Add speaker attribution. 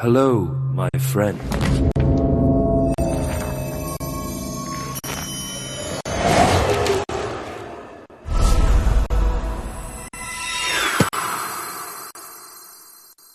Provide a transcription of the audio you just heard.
Speaker 1: Hello, my friend.